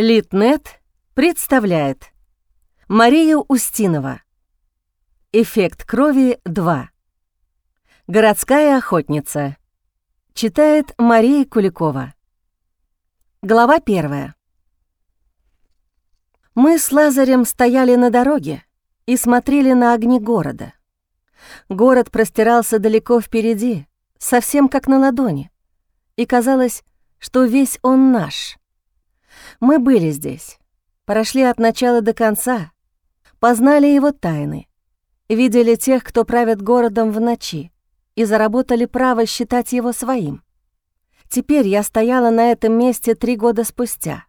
Литнет представляет. Марию Устинова. Эффект крови 2 Городская охотница. Читает Мария Куликова. Глава первая. Мы с Лазарем стояли на дороге и смотрели на огни города. Город простирался далеко впереди, совсем как на ладони, и казалось, что весь он наш — мы были здесь, прошли от начала до конца, познали его тайны, видели тех, кто правит городом в ночи, и заработали право считать его своим. Теперь я стояла на этом месте три года спустя.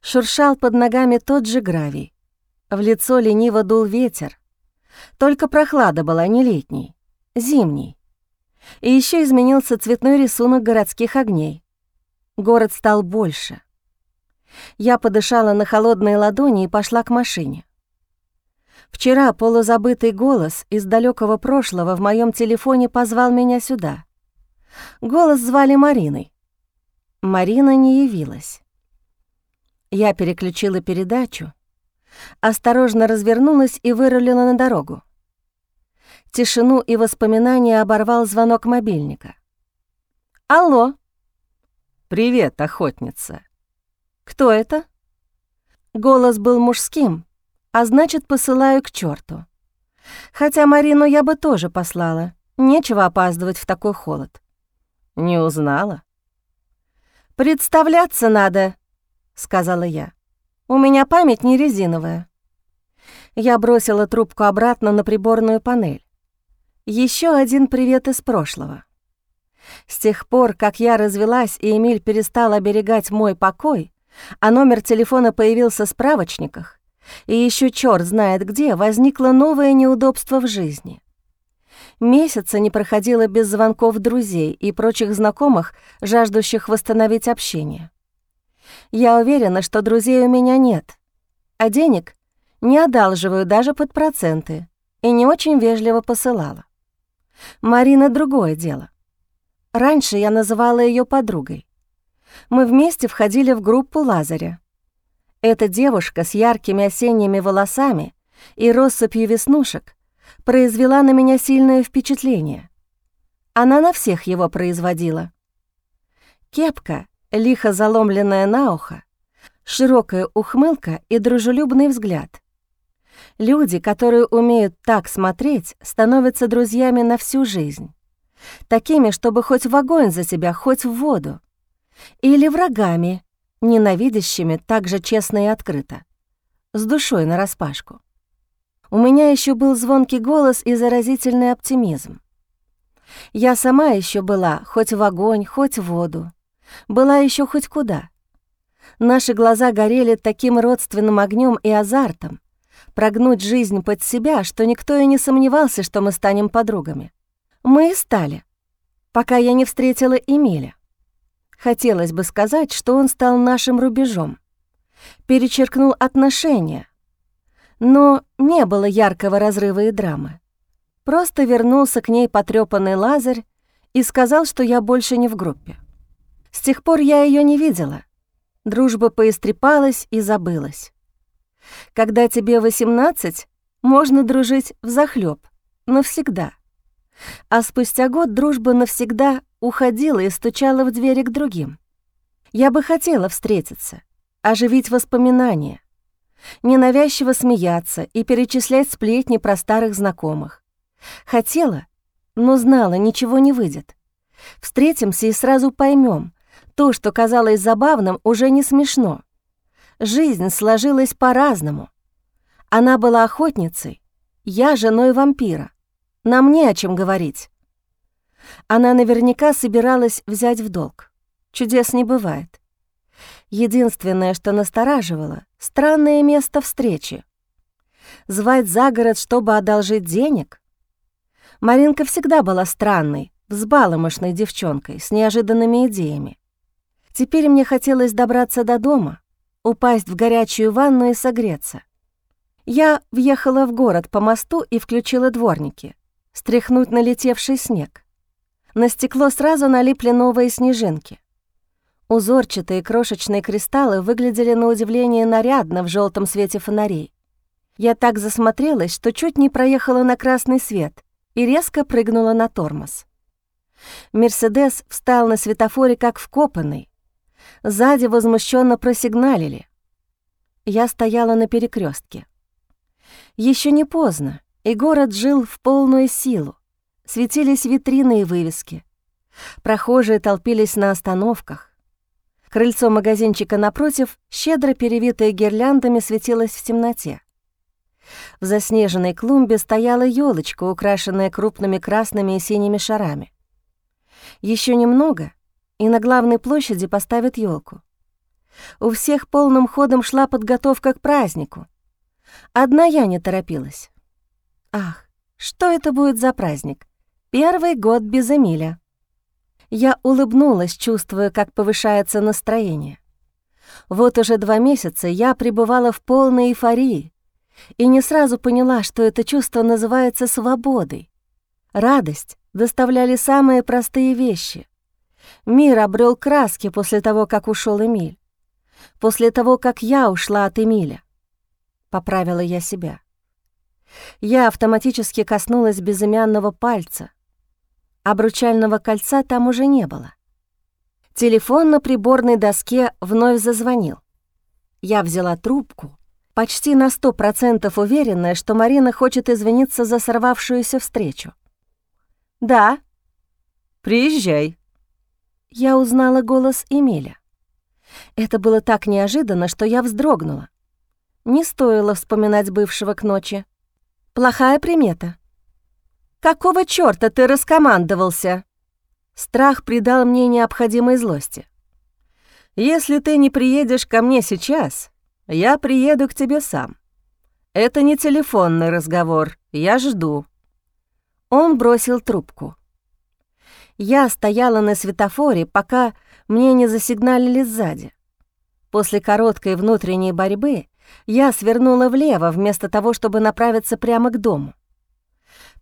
Шуршал под ногами тот же гравий. В лицо лениво дул ветер. Только прохлада была не летней, зимней. И еще изменился цветной рисунок городских огней. Город стал больше — я подышала на холодные ладони и пошла к машине. Вчера полузабытый голос из далекого прошлого в моем телефоне позвал меня сюда. Голос звали Мариной. Марина не явилась. Я переключила передачу, осторожно развернулась и вырулила на дорогу. Тишину и воспоминания оборвал звонок мобильника. «Алло!» «Привет, охотница!» «Кто это?» Голос был мужским, а значит, посылаю к черту. Хотя Марину я бы тоже послала. Нечего опаздывать в такой холод. Не узнала? «Представляться надо», — сказала я. «У меня память не резиновая». Я бросила трубку обратно на приборную панель. Еще один привет из прошлого. С тех пор, как я развелась и Эмиль перестал оберегать мой покой, а номер телефона появился в справочниках, и еще черт знает где возникло новое неудобство в жизни. Месяца не проходило без звонков друзей и прочих знакомых, жаждущих восстановить общение. Я уверена, что друзей у меня нет, а денег не одалживаю даже под проценты и не очень вежливо посылала. Марина — другое дело. Раньше я называла ее подругой мы вместе входили в группу Лазаря. Эта девушка с яркими осенними волосами и россыпью веснушек произвела на меня сильное впечатление. Она на всех его производила. Кепка, лихо заломленная на ухо, широкая ухмылка и дружелюбный взгляд. Люди, которые умеют так смотреть, становятся друзьями на всю жизнь. Такими, чтобы хоть в огонь за себя, хоть в воду или врагами, ненавидящими так же честно и открыто, с душой нараспашку. У меня еще был звонкий голос и заразительный оптимизм. Я сама еще была хоть в огонь, хоть в воду, была еще хоть куда. Наши глаза горели таким родственным огнем и азартом, прогнуть жизнь под себя, что никто и не сомневался, что мы станем подругами. Мы и стали, пока я не встретила Эмиля. Хотелось бы сказать, что он стал нашим рубежом, перечеркнул отношения, но не было яркого разрыва и драмы. Просто вернулся к ней потрёпанный Лазарь и сказал, что я больше не в группе. С тех пор я ее не видела. Дружба поистрепалась и забылась. Когда тебе 18, можно дружить взахлёб, навсегда. А спустя год дружба навсегда уходила и стучала в двери к другим. Я бы хотела встретиться, оживить воспоминания, ненавязчиво смеяться и перечислять сплетни про старых знакомых. Хотела, но знала, ничего не выйдет. Встретимся и сразу поймем, то, что казалось забавным, уже не смешно. Жизнь сложилась по-разному. Она была охотницей, я женой вампира. Нам не о чем говорить. Она наверняка собиралась взять в долг. Чудес не бывает. Единственное, что настораживало — странное место встречи. Звать за город, чтобы одолжить денег? Маринка всегда была странной, взбаломошной девчонкой с неожиданными идеями. Теперь мне хотелось добраться до дома, упасть в горячую ванну и согреться. Я въехала в город по мосту и включила дворники, стряхнуть налетевший снег. На стекло сразу налипли новые снежинки. Узорчатые крошечные кристаллы выглядели на удивление нарядно в желтом свете фонарей. Я так засмотрелась, что чуть не проехала на красный свет и резко прыгнула на тормоз. Мерседес встал на светофоре как вкопанный. Сзади возмущенно просигналили. Я стояла на перекрестке. Еще не поздно, и город жил в полную силу. Светились витрины и вывески. Прохожие толпились на остановках. Крыльцо магазинчика напротив, щедро перевитое гирляндами, светилось в темноте. В заснеженной клумбе стояла елочка, украшенная крупными красными и синими шарами. Еще немного, и на главной площади поставят елку. У всех полным ходом шла подготовка к празднику. Одна я не торопилась. Ах, что это будет за праздник? Первый год без Эмиля. Я улыбнулась, чувствуя, как повышается настроение. Вот уже два месяца я пребывала в полной эйфории и не сразу поняла, что это чувство называется свободой. Радость доставляли самые простые вещи. Мир обрел краски после того, как ушел Эмиль. После того, как я ушла от Эмиля. Поправила я себя. Я автоматически коснулась безымянного пальца, Обручального кольца там уже не было. Телефон на приборной доске вновь зазвонил. Я взяла трубку, почти на сто процентов уверенная, что Марина хочет извиниться за сорвавшуюся встречу. «Да». «Приезжай». Я узнала голос Эмиля. Это было так неожиданно, что я вздрогнула. Не стоило вспоминать бывшего к ночи. Плохая примета. «Какого чёрта ты раскомандовался?» Страх придал мне необходимой злости. «Если ты не приедешь ко мне сейчас, я приеду к тебе сам. Это не телефонный разговор, я жду». Он бросил трубку. Я стояла на светофоре, пока мне не засигналили сзади. После короткой внутренней борьбы я свернула влево, вместо того, чтобы направиться прямо к дому.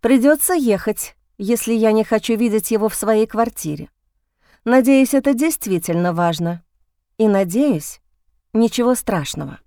Придется ехать, если я не хочу видеть его в своей квартире. Надеюсь, это действительно важно. И надеюсь, ничего страшного.